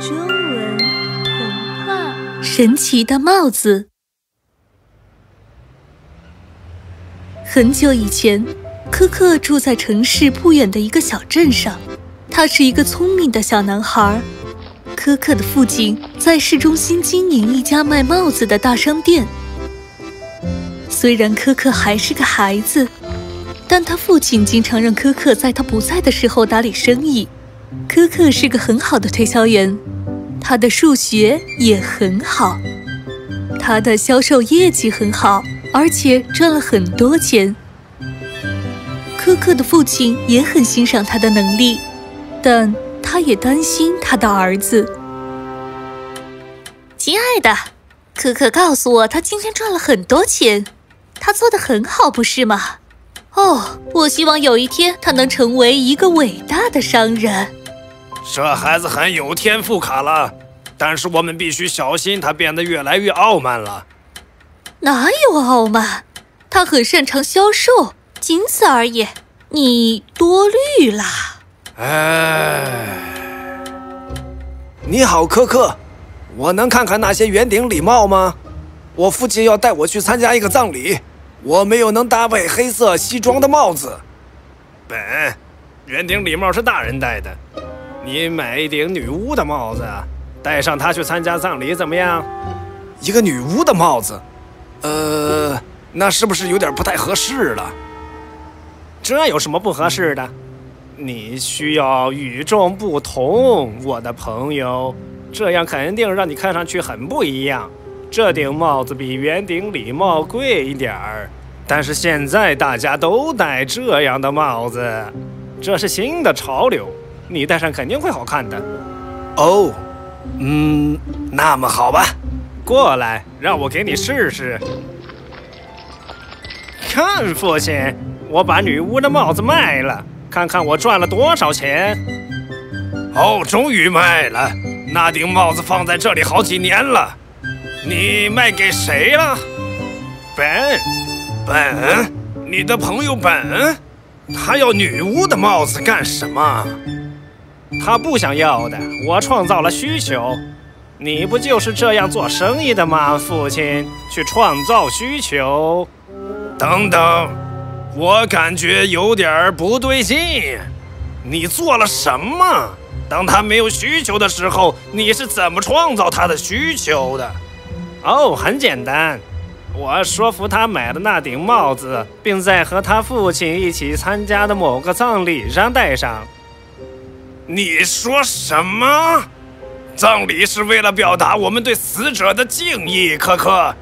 中文童话《神奇的帽子》。很久以前，科克住在城市不远的一个小镇上。他是一个聪明的小男孩。科克的父亲在市中心经营一家卖帽子的大商店。虽然科克还是个孩子，但他父亲经常让科克在他不在的时候打理生意。科克是个很好的推销员，他的数学也很好，他的销售业绩很好，而且赚了很多钱。科克的父亲也很欣赏他的能力，但他也担心他的儿子。亲爱的，科克告诉我，他今天赚了很多钱，他做的很好，不是吗？哦，我希望有一天他能成为一个伟大的商人。这孩子很有天赋，卡拉，但是我们必须小心，他变得越来越傲慢了。哪有傲慢？他很擅长销售，仅此而已。你多虑了。哎，你好，科克，我能看看那些圆顶礼帽吗？我父亲要带我去参加一个葬礼，我没有能搭配黑色西装的帽子。本，圆顶礼帽是大人戴的。你买一顶女巫的帽子，戴上它去参加葬礼怎么样？一个女巫的帽子，呃，那是不是有点不太合适了？这有什么不合适的？你需要与众不同，我的朋友，这样肯定让你看上去很不一样。这顶帽子比圆顶礼帽贵一点儿，但是现在大家都戴这样的帽子，这是新的潮流。你戴上肯定会好看的，哦，嗯，那么好吧，过来，让我给你试试。看，父亲，我把女巫的帽子卖了，看看我赚了多少钱。哦，终于卖了，那顶帽子放在这里好几年了。你卖给谁了？本，本，你的朋友本，他要女巫的帽子干什么？他不想要的，我创造了需求。你不就是这样做生意的吗，父亲？去创造需求。等等，我感觉有点不对劲。你做了什么？当他没有需求的时候，你是怎么创造他的需求的？哦，很简单，我说服他买了那顶帽子，并在和他父亲一起参加的某个葬礼上戴上。你说什么？葬礼是为了表达我们对死者的敬意，可可。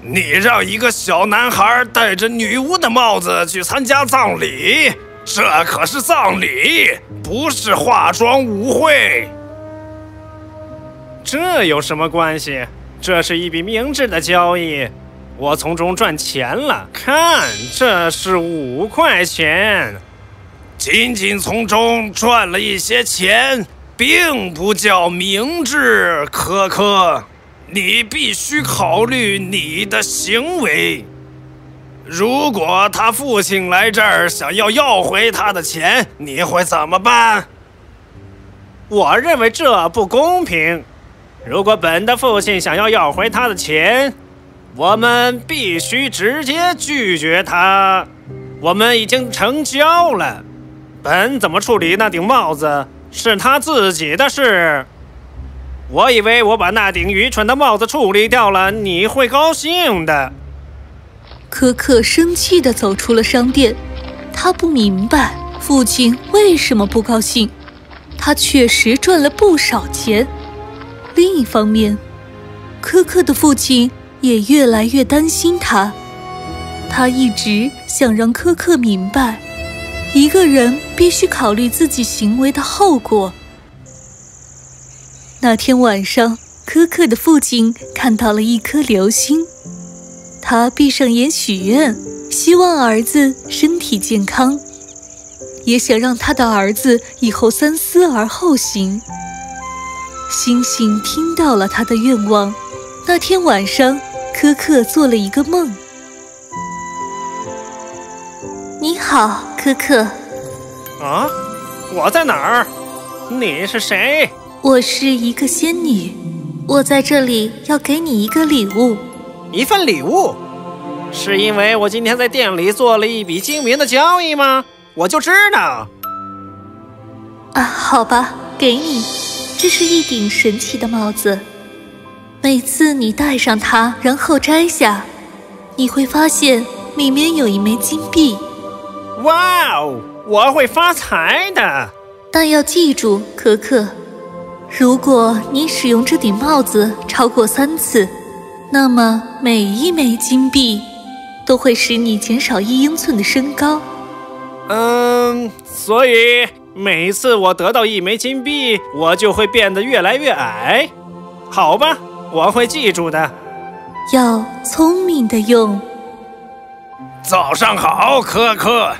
你让一个小男孩戴着女巫的帽子去参加葬礼，这可是葬礼，不是化妆舞会。这有什么关系？这是一笔明智的交易，我从中赚钱了。看，这是五块钱。仅仅从中赚了一些钱，并不叫明智，可可。你必须考虑你的行为。如果他父亲来这儿想要要回他的钱，你会怎么办？我认为这不公平。如果本的父亲想要要回他的钱，我们必须直接拒绝他。我们已经成交了。本怎么处理那顶帽子是他自己的事。我以为我把那顶愚蠢的帽子处理掉了，你会高兴的。可可生气地走出了商店，他不明白父亲为什么不高兴。他确实赚了不少钱。另一方面，科克的父亲也越来越担心他。他一直想让科克明白。一个人必须考虑自己行为的后果。那天晚上，柯克的父亲看到了一颗流星，他闭上眼许愿，希望儿子身体健康，也想让他的儿子以后三思而后行。星星听到了他的愿望，那天晚上，柯克做了一个梦。你好，可可。啊，我在哪儿？你是谁？我是一个仙女，我在这里要给你一个礼物。一份礼物？是因为我今天在店里做了一笔精明的交易吗？我就知道。啊，好吧，给你，这是一顶神奇的帽子。每次你戴上它，然后摘下，你会发现里面有一枚金币。哇哦，我会发财的！但要记住，可可，如果你使用这顶帽子超过三次，那么每一枚金币都会使你减少一英寸的身高。嗯，所以每次我得到一枚金币，我就会变得越来越矮。好吧，我会记住的。要聪明的用。早上好，科科。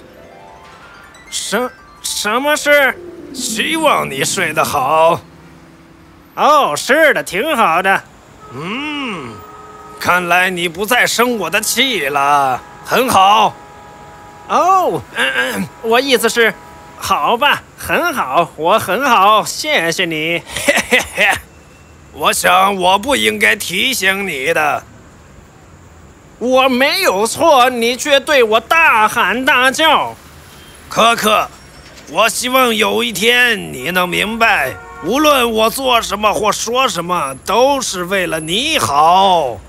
什什么事？希望你睡得好。哦，是的，挺好的。嗯，看来你不再生我的气了，很好。哦，嗯嗯，我意思是，好吧，很好，我很好，谢谢你。嘿嘿嘿，我想我不应该提醒你的。我没有错，你却对我大喊大叫。可可，我希望有一天你能明白，无论我做什么或说什么，都是为了你好。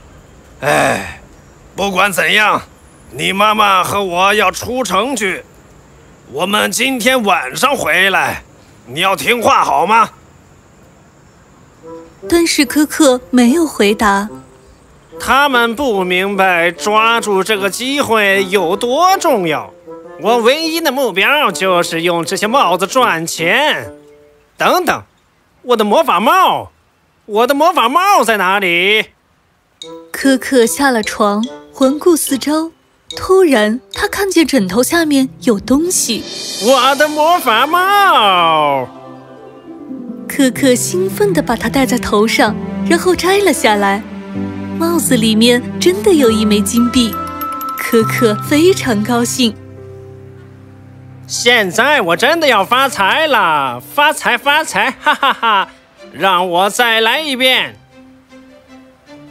哎，不管怎样，你妈妈和我要出城去，我们今天晚上回来，你要听话好吗？但是可可没有回答。他们不明白抓住这个机会有多重要。我唯一的目标就是用这些帽子赚钱。等等，我的魔法帽，我的魔法帽在哪里？可可下了床，环顾四周，突然他看见枕头下面有东西。我的魔法帽！可可兴奋地把它戴在头上，然后摘了下来。帽子里面真的有一枚金币，可可非常高兴。现在我真的要发财了，发财发财，哈哈哈！让我再来一遍。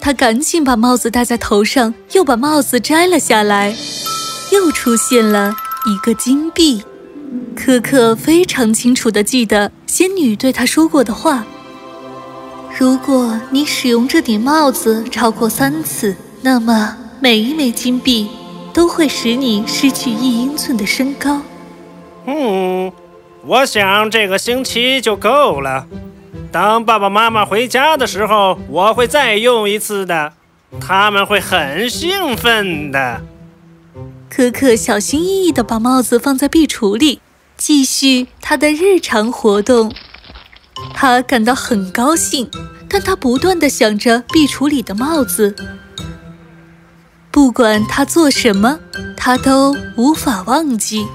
他赶紧把帽子戴在头上，又把帽子摘了下来，又出现了一个金币。可可非常清楚地记得仙女对他说过的话：如果你使用这顶帽子超过三次，那么每一枚金币都会使你失去一英寸的身高。嗯，我想这个星期就够了。当爸爸妈妈回家的时候，我会再用一次的，他们会很兴奋的。可可小心翼翼地把帽子放在壁橱里，继续他的日常活动。他感到很高兴，但他不断地想着壁橱里的帽子。不管他做什么，他都无法忘记。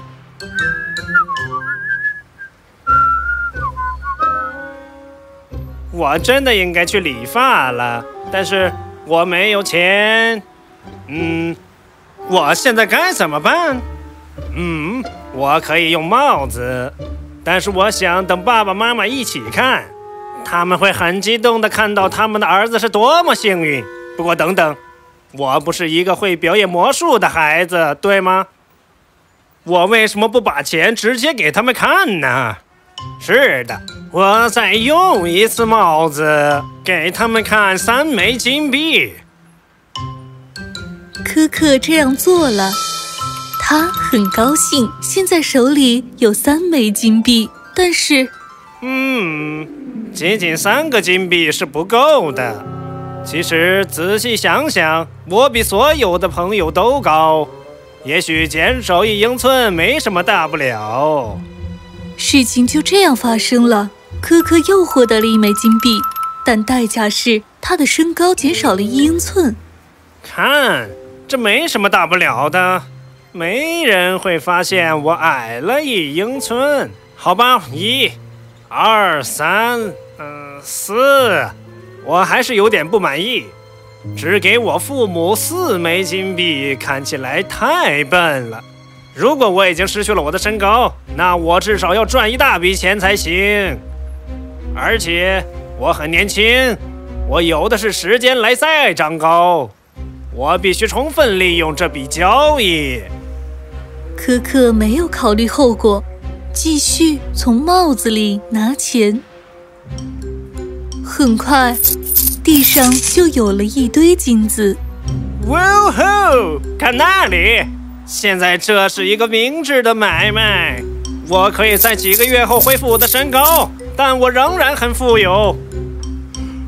我真的应该去理发了，但是我没有钱。嗯，我现在该怎么办？嗯，我可以用帽子，但是我想等爸爸妈妈一起看，他们会很激动的看到他们的儿子是多么幸运。不过等等，我不是一个会表演魔术的孩子，对吗？我为什么不把钱直接给他们看呢？是的。我再用一次帽子给他们看三枚金币。可可这样做了，他很高兴，现在手里有三枚金币。但是，嗯，仅仅三个金币是不够的。其实仔细想想，我比所有的朋友都高，也许减少一英寸没什么大不了。事情就这样发生了。科科又获得了一枚金币，但代价是他的身高减少了一英寸。看，这没什么大不了的，没人会发现我矮了一英寸。好吧，一、二、三，嗯，四，我还是有点不满意。只给我父母四枚金币，看起来太笨了。如果我已经失去了我的身高，那我至少要赚一大笔钱才行。而且我很年轻，我有的是时间来再长高。我必须充分利用这笔交易。可可没有考虑后果，继续从帽子里拿钱。很快，地上就有了一堆金子。哇吼！看那里！现在这是一个明智的买卖。我可以在几个月后恢复我的身高，但我仍然很富有。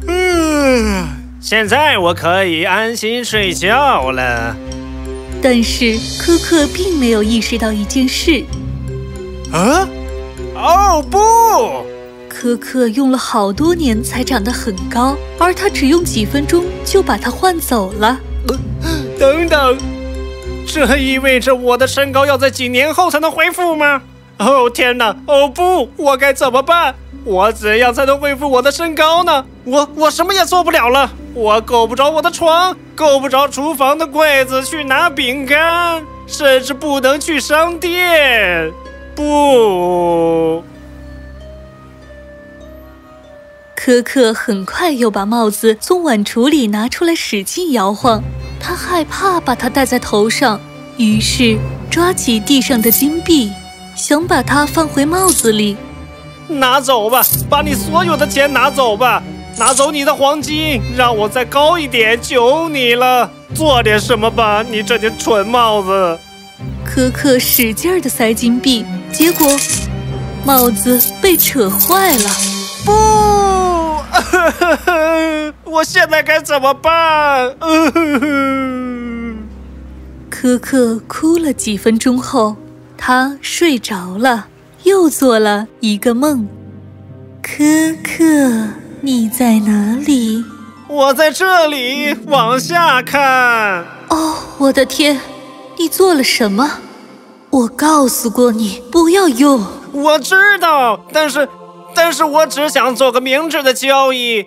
嗯。现在我可以安心睡觉了。但是科克并没有意识到一件事。啊？哦不！科克用了好多年才长得很高，而他只用几分钟就把它换走了。等等，这意味着我的身高要在几年后才能恢复吗？哦天哪！哦不！我该怎么办？我怎样才能恢复我的身高呢？我我什么也做不了了。我够不着我的床，够不着厨房的柜子去拿饼干，甚至不能去商店。不，可可很快又把帽子从碗橱里拿出来，使劲摇晃。他害怕把它戴在头上，于是抓起地上的金币，想把它放回帽子里。拿走吧，把你所有的钱拿走吧，拿走你的黄金，让我再高一点，求你了，做点什么吧，你这顶蠢帽子。可可使劲儿的塞金币，结果帽子被扯坏了。不，我现在该怎么办？可可哭了几分钟后，他睡着了。又做了一个梦，可可，你在哪里？我在这里，往下看。哦，我的天，你做了什么？我告诉过你不要用。我知道，但是，但是我只想做个明智的交易。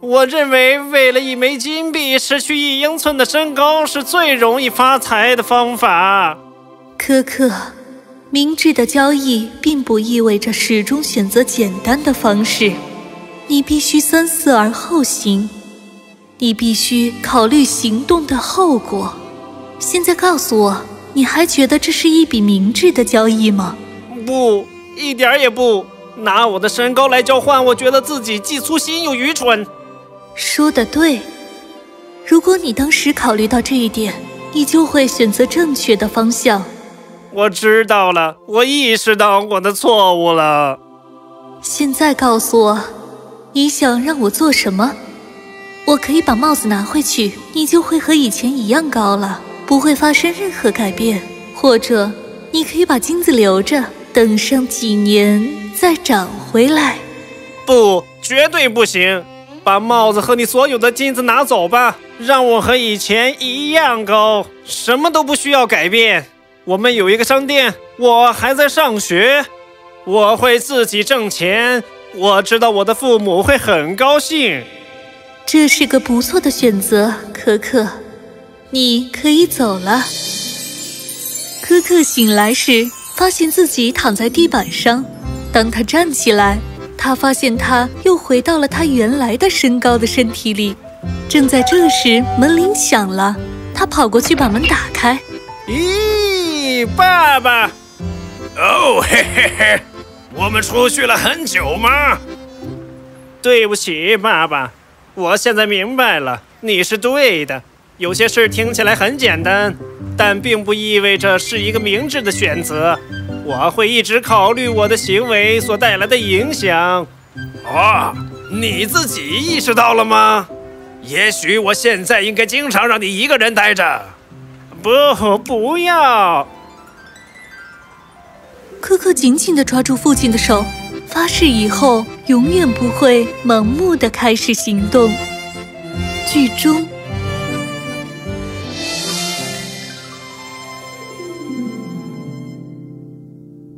我认为，为了一枚金币，失去一英寸的身高是最容易发财的方法。可可。明智的交易并不意味着始终选择简单的方式，你必须三思而后行，你必须考虑行动的后果。现在告诉我，你还觉得这是一笔明智的交易吗？不，一点也不。拿我的身高来交换，我觉得自己既粗心又愚蠢。说的对，如果你当时考虑到这一点，你就会选择正确的方向。我知道了，我意识到我的错误了。现在告诉我，你想让我做什么？我可以把帽子拿回去，你就会和以前一样高了，不会发生任何改变。或者，你可以把金子留着，等上几年再长回来。不，绝对不行！把帽子和你所有的金子拿走吧，让我和以前一样高，什么都不需要改变。我们有一个商店，我还在上学，我会自己挣钱。我知道我的父母会很高兴。这是个不错的选择，可可，你可以走了。可可醒来时，发现自己躺在地板上。当他站起来，他发现他又回到了他原来的身高的身体里。正在这时，门铃响了，他跑过去把门打开。咦？爸爸，哦嘿嘿嘿，我们出去了很久吗？对不起，爸爸，我现在明白了，你是对的。有些事听起来很简单，但并不意味着是一个明智的选择。我会一直考虑我的行为所带来的影响。哦，你自己意识到了吗？也许我现在应该经常让你一个人待着。不，不要。可可紧紧地抓住父亲的手，发誓以后永远不会盲目的开始行动。剧终。